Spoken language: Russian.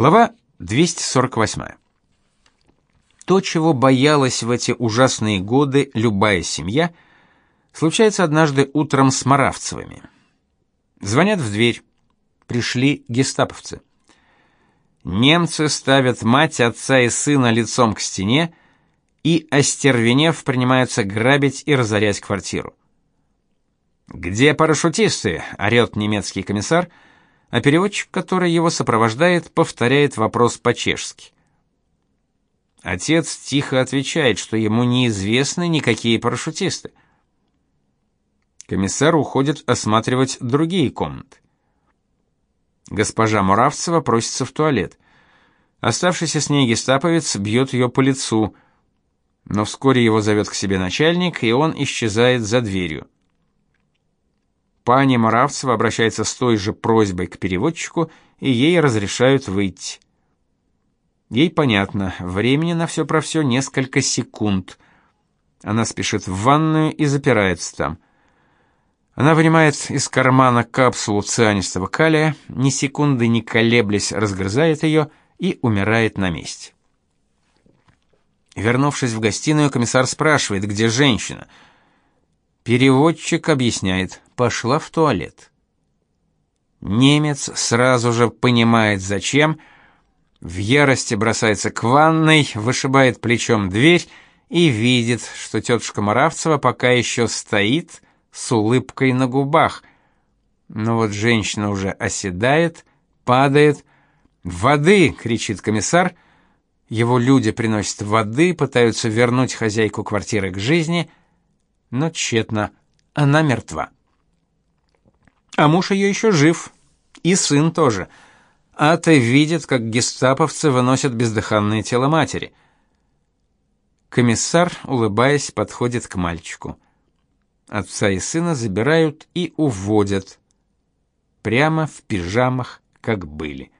Глава 248. То, чего боялась в эти ужасные годы любая семья, случается однажды утром с Маравцевыми. Звонят в дверь. Пришли гестаповцы. Немцы ставят мать, отца и сына лицом к стене и, остервенев, принимаются грабить и разорять квартиру. «Где парашютисты?» — орет немецкий комиссар — а переводчик, который его сопровождает, повторяет вопрос по-чешски. Отец тихо отвечает, что ему неизвестны никакие парашютисты. Комиссар уходит осматривать другие комнаты. Госпожа Муравцева просится в туалет. Оставшийся с ней гестаповец бьет ее по лицу, но вскоре его зовет к себе начальник, и он исчезает за дверью. Пани Моравцева обращается с той же просьбой к переводчику, и ей разрешают выйти. Ей понятно, времени на все про все несколько секунд. Она спешит в ванную и запирается там. Она вынимает из кармана капсулу цианистого калия, ни секунды не колеблясь, разгрызает ее и умирает на месте. Вернувшись в гостиную, комиссар спрашивает, где женщина — Переводчик объясняет, пошла в туалет. Немец сразу же понимает зачем, в ярости бросается к ванной, вышибает плечом дверь и видит, что тетушка Моравцева пока еще стоит с улыбкой на губах. Но вот женщина уже оседает, падает. «Воды!» — кричит комиссар. Его люди приносят воды, пытаются вернуть хозяйку квартиры к жизни — но тщетно. Она мертва. А муж ее еще жив, и сын тоже. Ата видит, как гестаповцы выносят бездыханное тело матери. Комиссар, улыбаясь, подходит к мальчику. Отца и сына забирают и уводят. Прямо в пижамах, как были.